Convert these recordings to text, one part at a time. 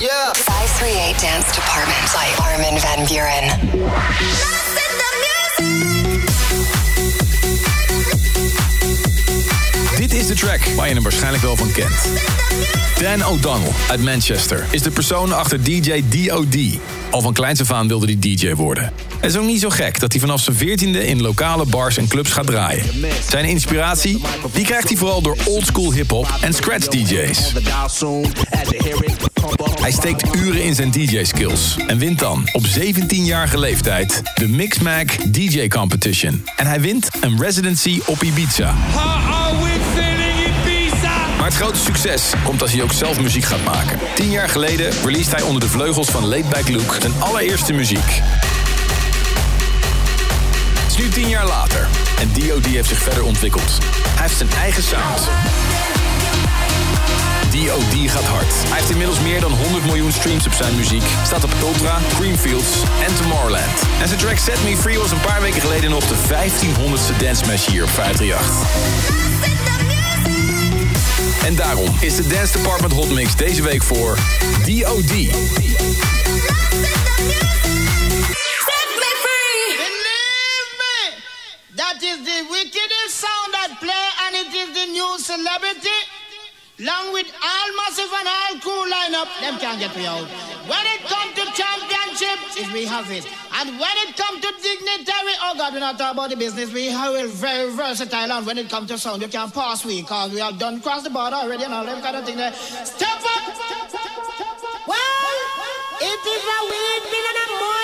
Yeah. 538 Dance Department by Armin Van Buren. Dit is de track waar je hem waarschijnlijk wel van kent. Dan O'Donnell uit Manchester is de persoon achter DJ DOD. Al van kleins af aan wilde hij DJ worden. Het is ook niet zo gek dat hij vanaf zijn veertiende in lokale bars en clubs gaat draaien. Zijn inspiratie? Die krijgt hij vooral door oldschool hip-hop en scratch DJ's. Hij steekt uren in zijn DJ-skills en wint dan op 17-jarige leeftijd de Mixmag DJ Competition. En hij wint een residency op Ibiza het grote succes komt als hij ook zelf muziek gaat maken. Tien jaar geleden released hij onder de vleugels van Late Back Luke zijn allereerste muziek. Het is nu tien jaar later en DOD heeft zich verder ontwikkeld. Hij heeft zijn eigen sound. DOD gaat hard. Hij heeft inmiddels meer dan 100 miljoen streams op zijn muziek. Staat op Ultra, Creamfields en Tomorrowland. En zijn track Set Me Free was een paar weken geleden nog de 1500ste dance hier op 538. En daarom is de Dance Department Hot Mix deze week voor DOD. That is the wickedest sound that play and it is the new celebrity. Long with all massive and all cool lineup, them can't get me out. When it comes to champion we have it. And when it comes to dignitary, oh God, we're not talking about the business. We have very versatile. And when it comes to sound, you can't pass we, cause we have done cross the border already and all that kind of thing there. Step up! Well, it is a weird minute and more.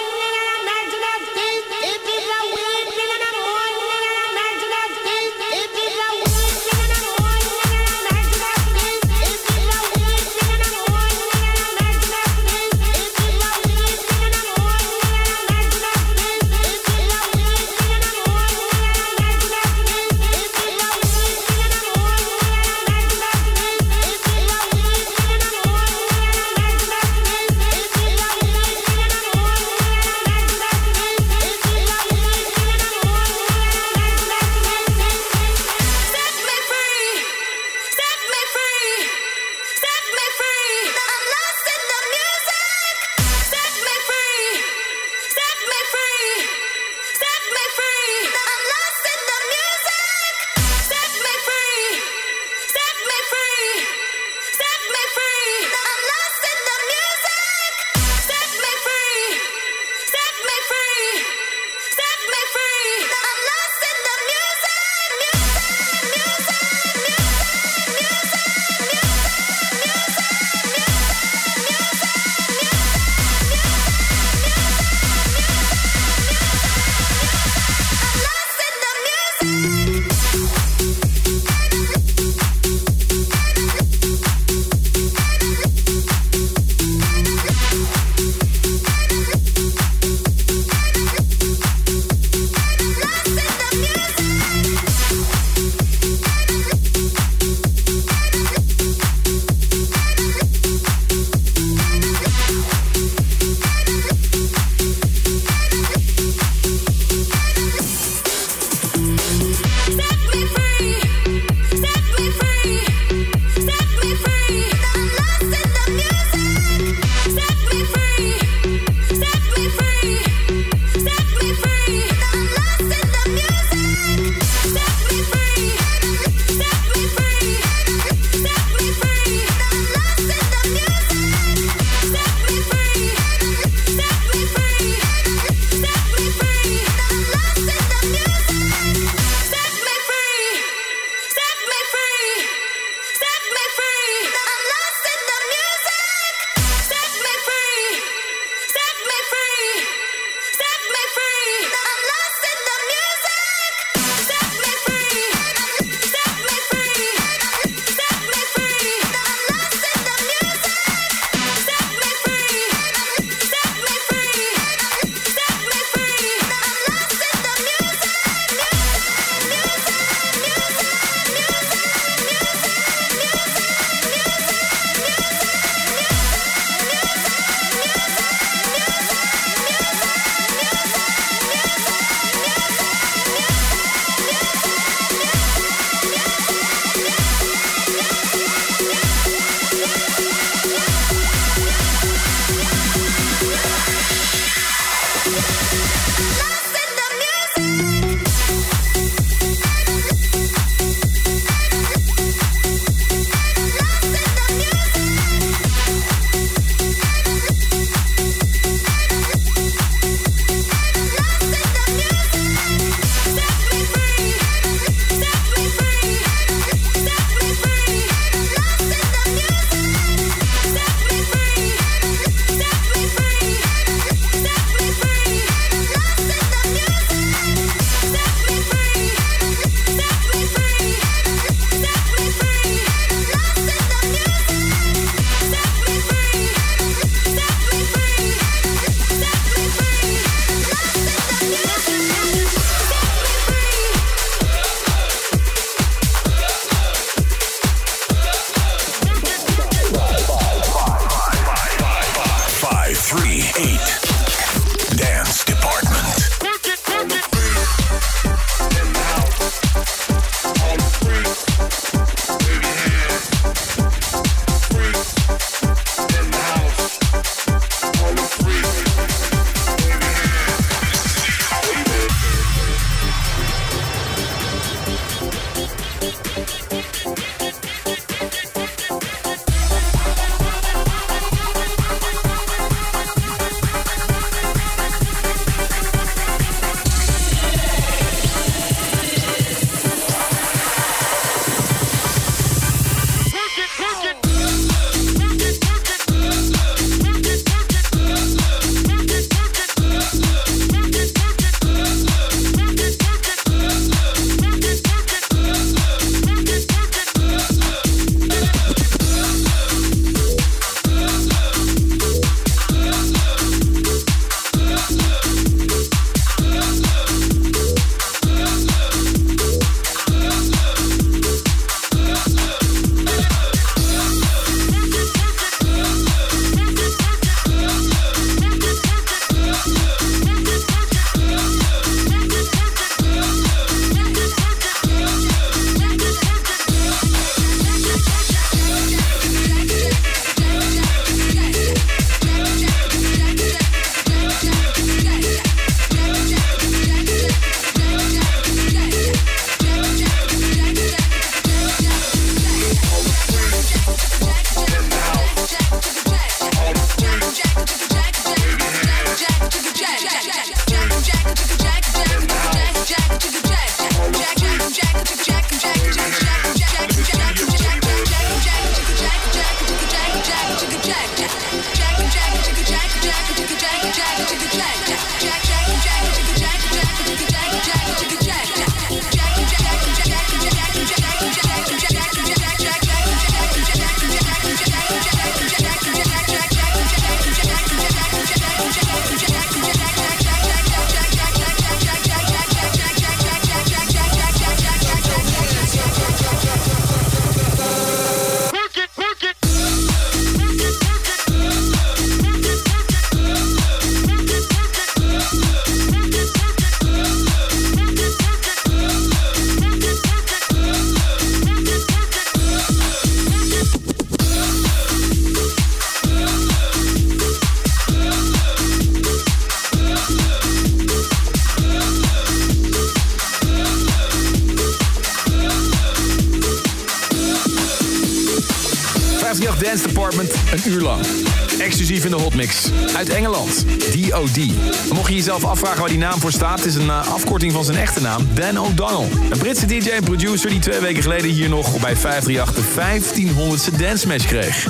Mocht je jezelf afvragen waar die naam voor staat... is een uh, afkorting van zijn echte naam, Dan O'Donnell. Een Britse DJ en producer die twee weken geleden hier nog... bij 538 de 1500ste dance smash kreeg.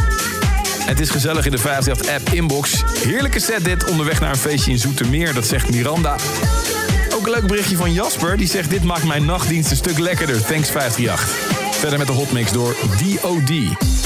Het is gezellig in de 538-app inbox. Heerlijke set dit onderweg naar een feestje in Zoetermeer, dat zegt Miranda. Ook een leuk berichtje van Jasper, die zegt... dit maakt mijn nachtdienst een stuk lekkerder, thanks 538. Verder met de hotmix door D.O.D.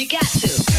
You got to.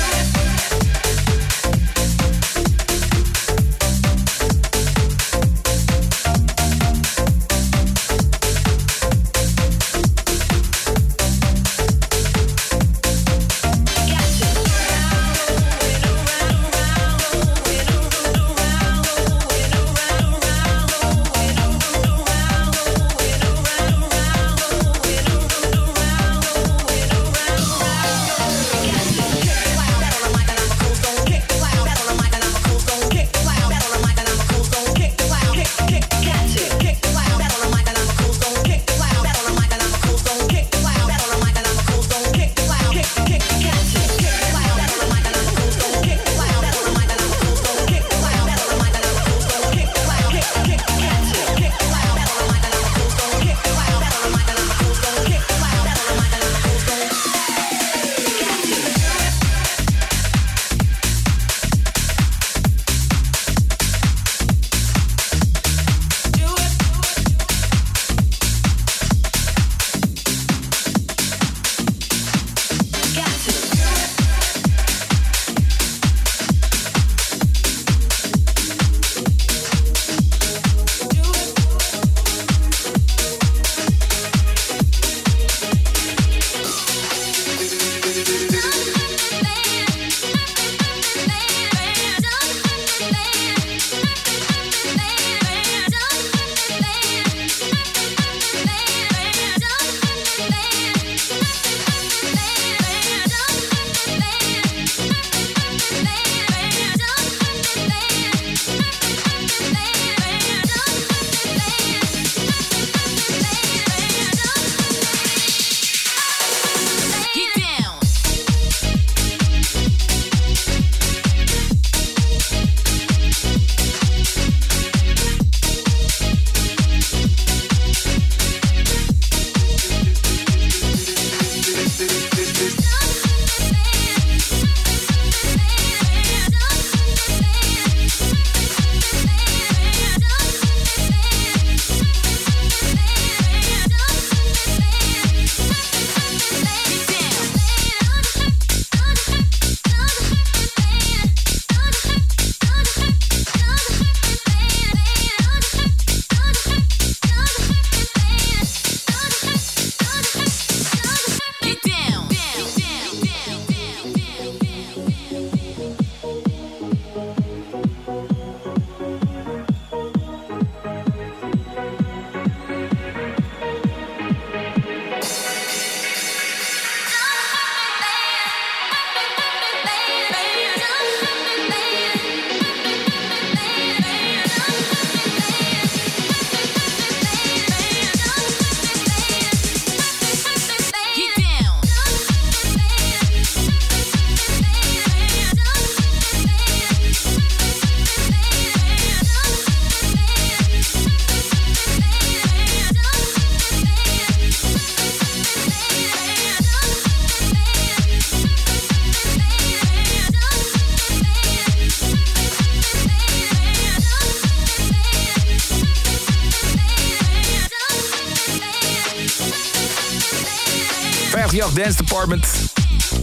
538 Dance Department.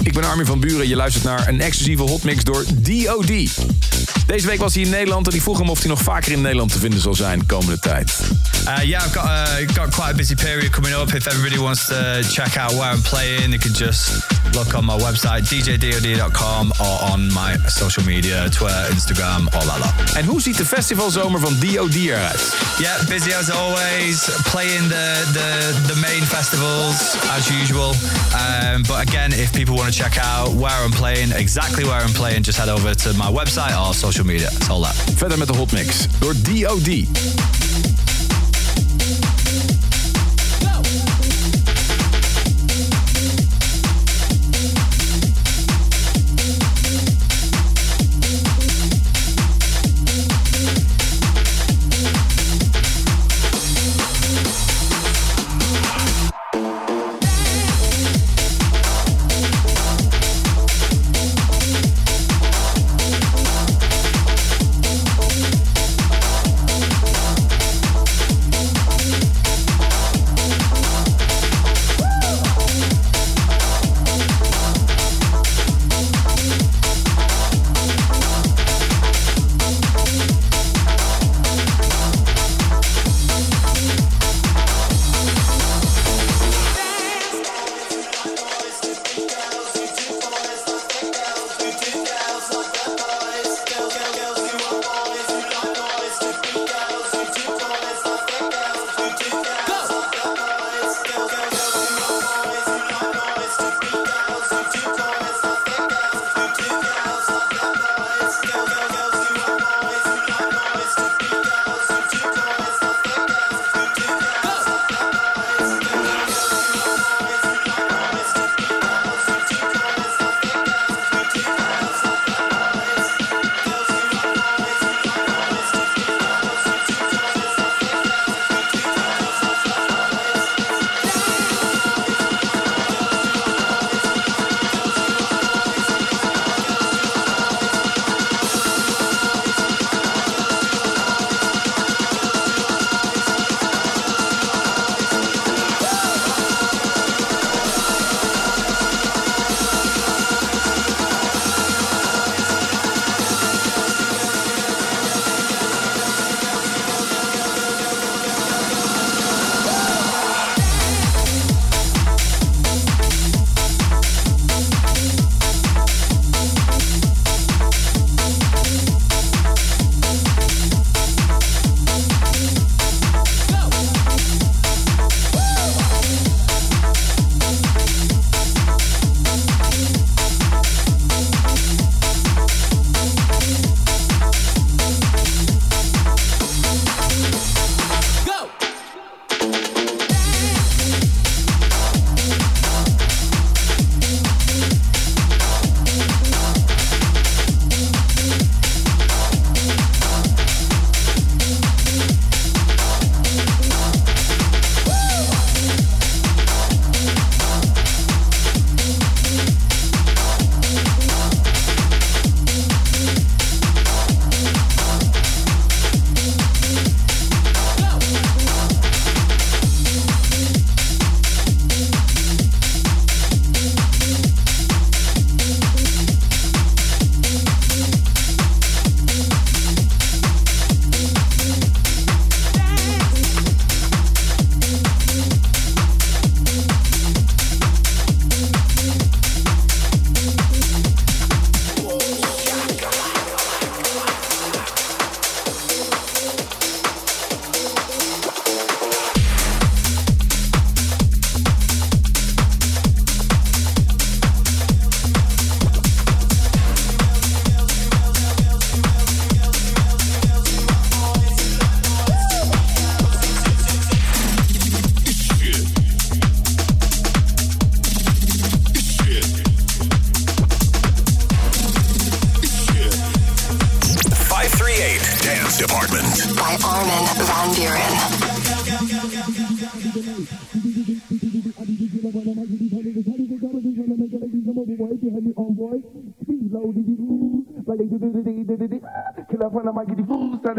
Ik ben Armin van Buren. Je luistert naar een exclusieve hotmix door DOD. Deze week was hij in Nederland en ik vroeg hem of hij nog vaker in Nederland te vinden zal zijn de komende tijd. Uh, yeah, I've got uh, got quite a busy period coming up. If everybody wants to check out where I'm playing, they can just look on my website djdod.com or on my social media, Twitter, Instagram, all that lot. En hoe ziet de festivalzomer van DOD eruit? Yeah, busy as always, playing the the, the main festivals as usual. Um, but again, if people want to check out where I'm playing, exactly where I'm playing, just head over to my website or social media. It's all that. Verder met de hotmix door DOD.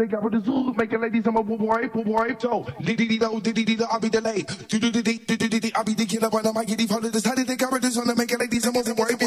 they got with the zoo, making ladies on my wipe, wipe, yo. Diddy do, diddy do, I'll be delayed. Do do do do do do, I'll be the killer when I'm getting followed. This how they got with this on making ladies on my wipe,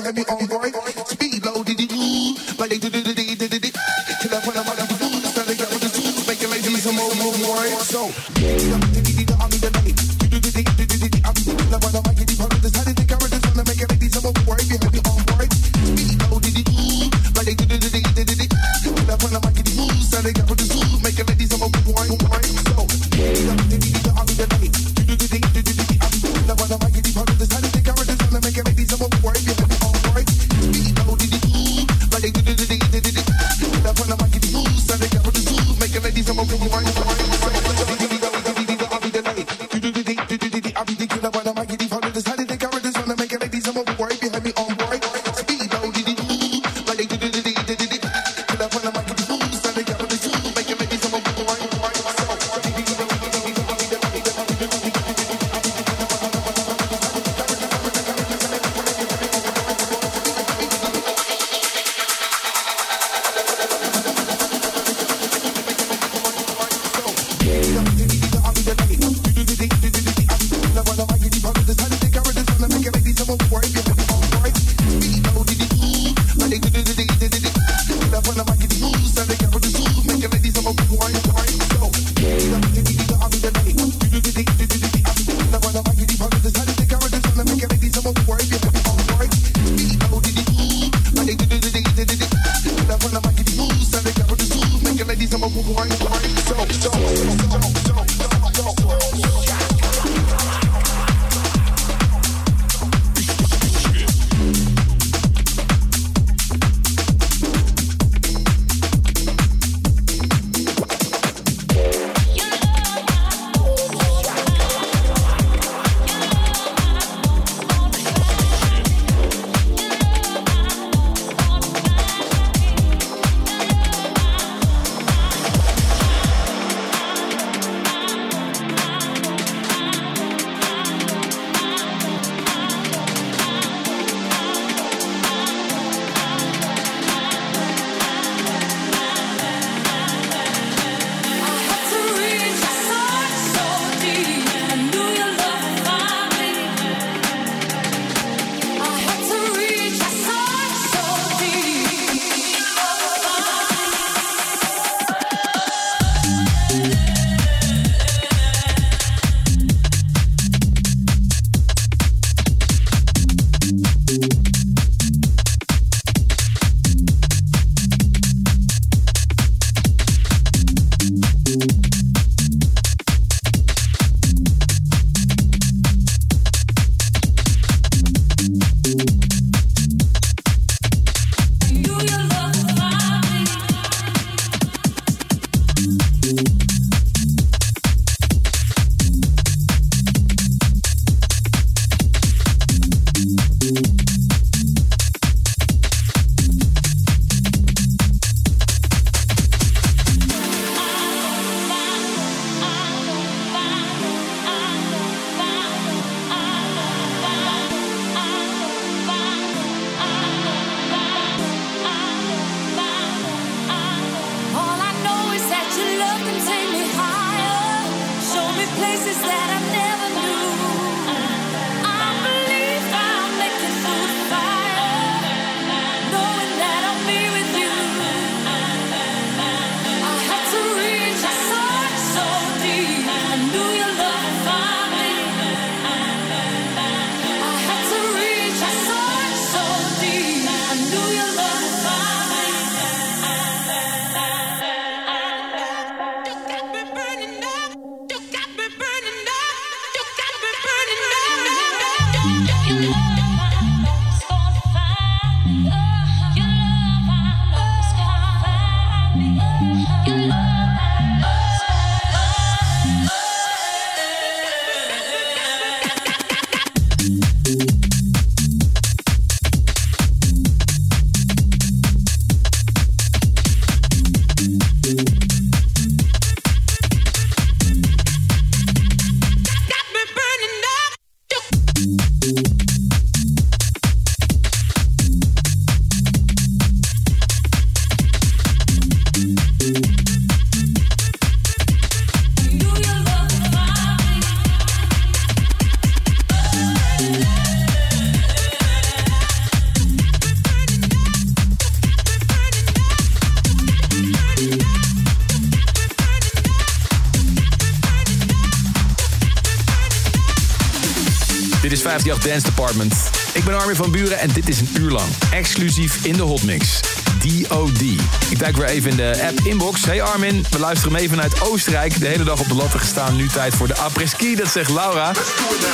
is 58 Dance Department. Ik ben Armin van Buren en dit is een uur lang. Exclusief in de hotmix. DOD. Ik duik weer even in de app inbox. Hey Armin, we luisteren mee vanuit Oostenrijk. De hele dag op de latten gestaan. Nu tijd voor de après-ski, dat zegt Laura.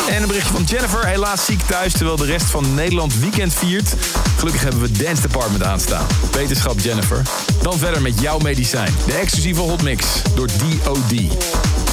En een berichtje van Jennifer. Helaas ziek thuis terwijl de rest van Nederland weekend viert. Gelukkig hebben we Dance Department aanstaan. Wetenschap Jennifer. Dan verder met jouw medicijn. De exclusieve hotmix door DOD.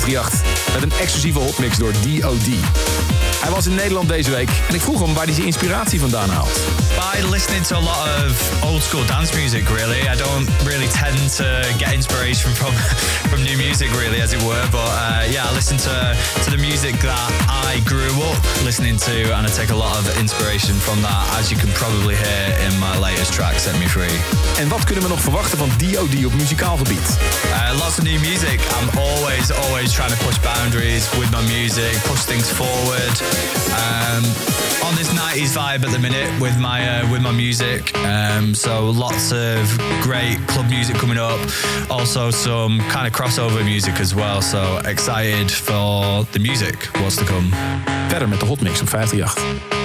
538 met een exclusieve hotmix door D.O.D. Hij was in Nederland deze week en ik vroeg hem waar hij zijn inspiratie vandaan haalt. By listening to a lot of old school dance music, really. I don't really tend to get inspiration from from new music, really, as it were. But uh, yeah, I listen to to the music that I grew up listening to, and I take a lot of inspiration from that, as you can probably hear in my latest track, Set Me Free. En wat kunnen we nog verwachten van D.O.D. op muzikaal gebied? Uh, lots of new music. I'm always, always trying to push boundaries with my music, push things forward. Um, on this 90s vibe at the minute with my uh, with my music. Um, so lots of great club music coming up. Also some kind of crossover music as well. So excited for the music. What's to come. Verder met de hotmix op 538.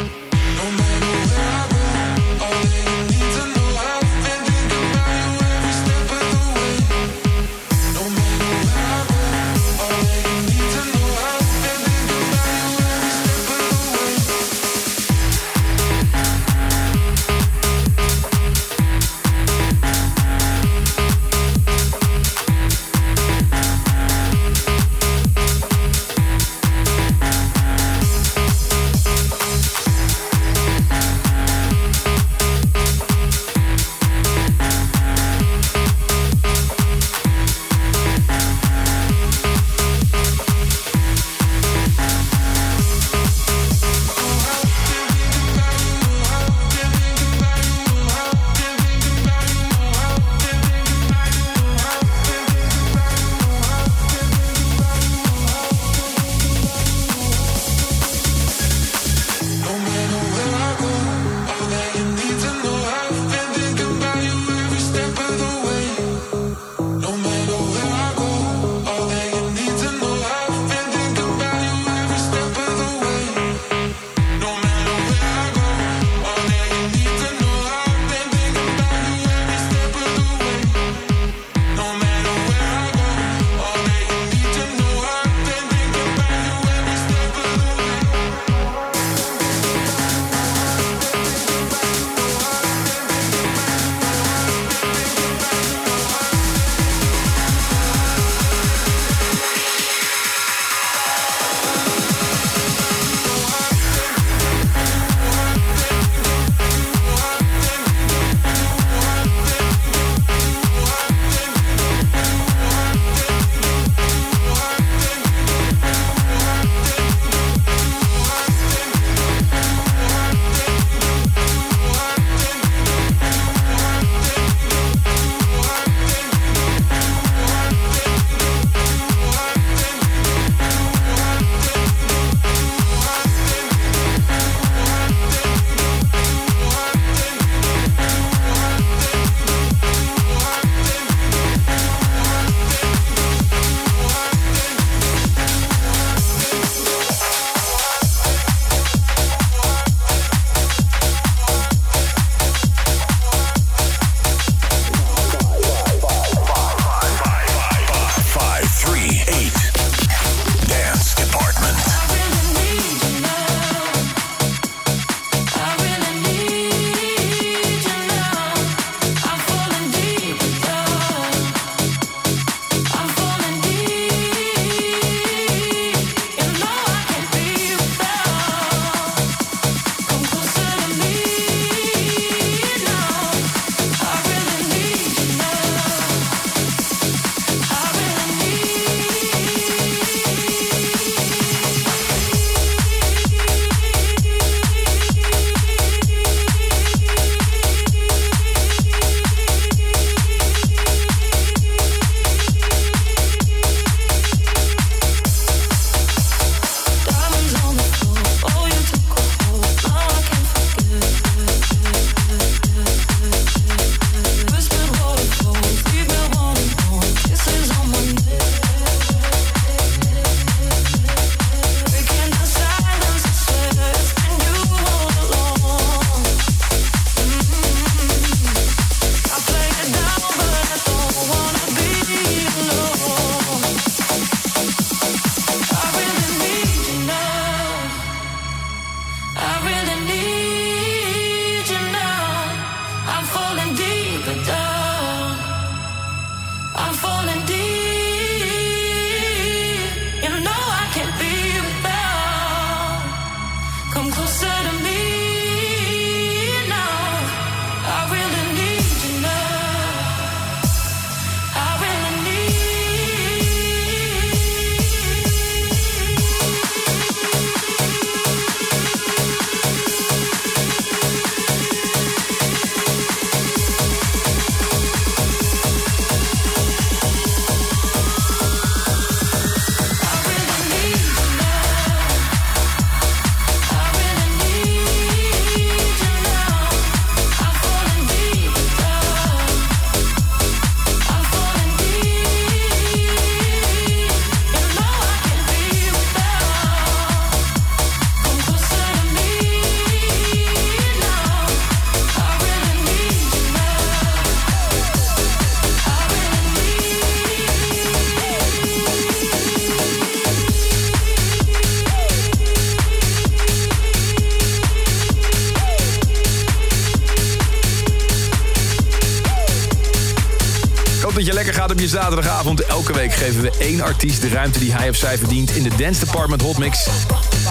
Zaterdagavond. Elke week geven we één artiest de ruimte die hij of zij verdient in de Dance Department Hot Mix.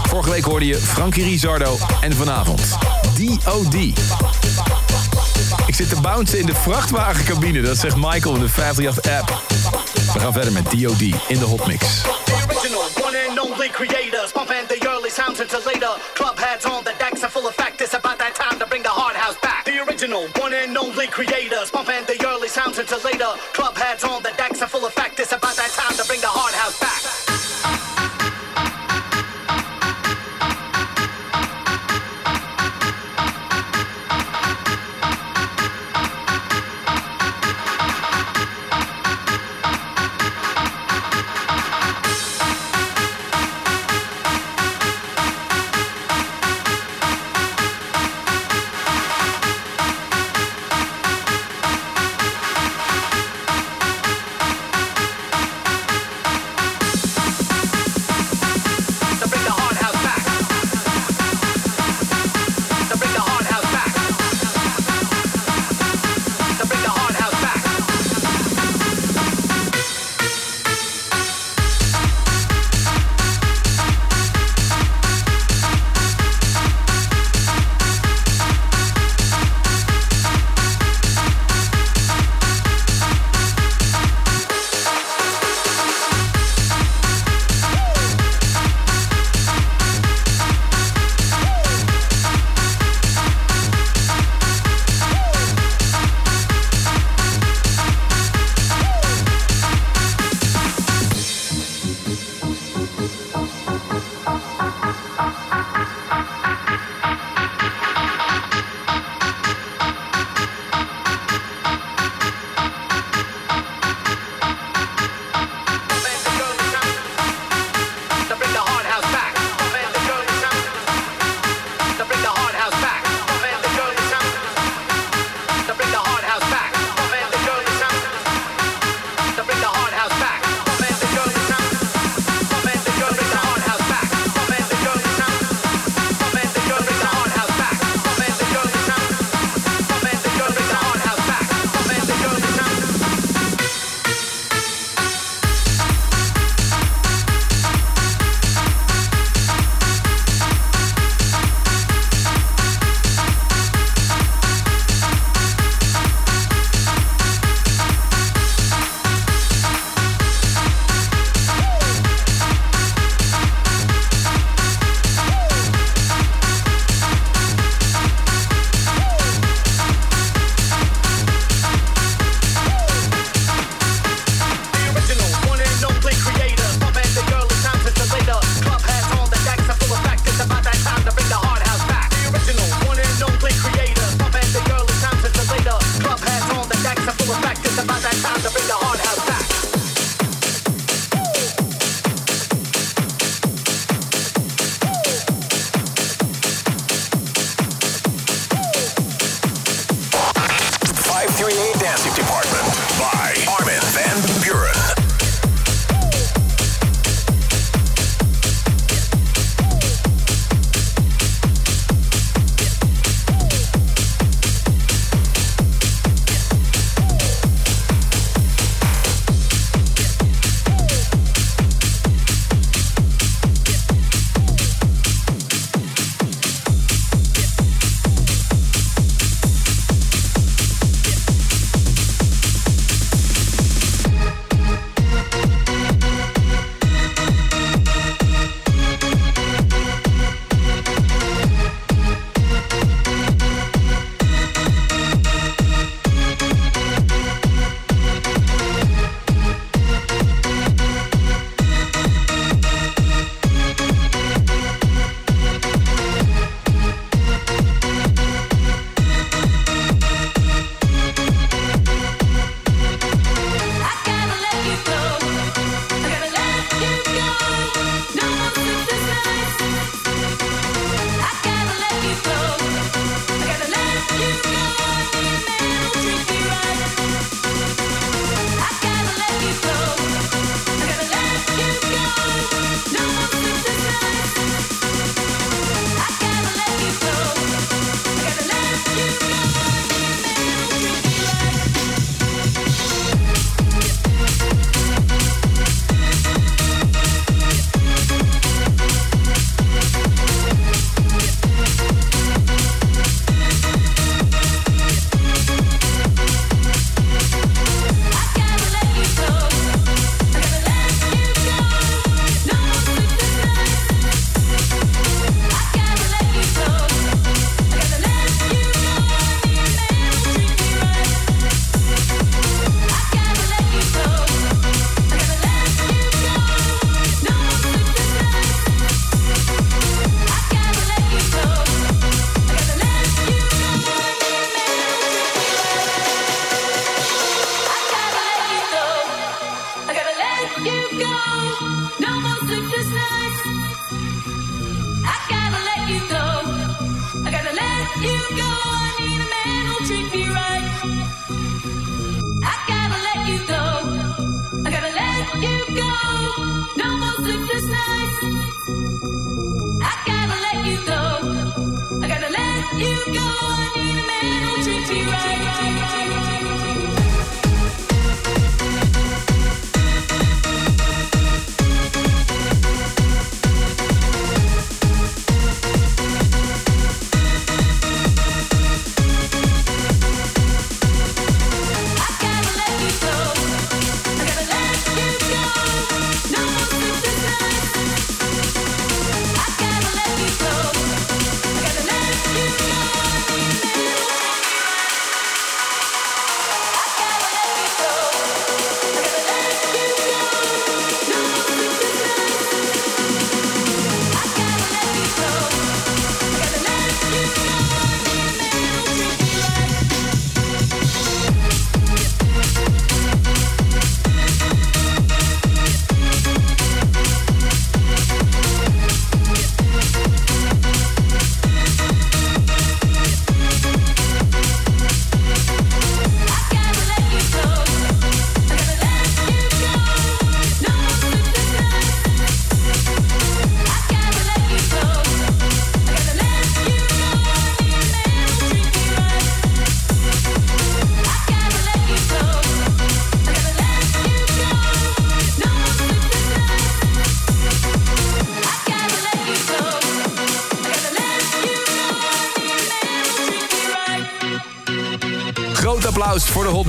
Vorige week hoorde je Frankie Rizardo en vanavond D.O.D. Ik zit te bouncen in de vrachtwagencabine, dat zegt Michael in de 538 app. We gaan verder met D.O.D. in de Hot Mix. The original, one and only creators, pumping the early sounds until later. Club that's all that.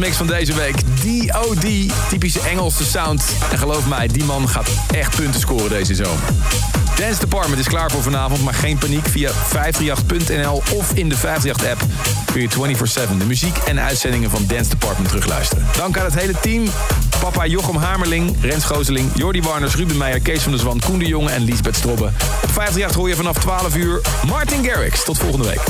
Hotmix van deze week. D.O.D. Typische Engelse sound. En geloof mij, die man gaat echt punten scoren deze zomer. Dance Department is klaar voor vanavond, maar geen paniek. Via 538.nl of in de 538-app kun je 24-7 de muziek en uitzendingen van Dance Department terugluisteren. Dank aan het hele team. Papa Jochem Hamerling, Rens Gooseling, Jordi Warners, Ruben Meijer, Kees van der Zwan, Koen de Jonge en Liesbeth Strobbe. Op 538 hoor je vanaf 12 uur Martin Garrix. Tot volgende week.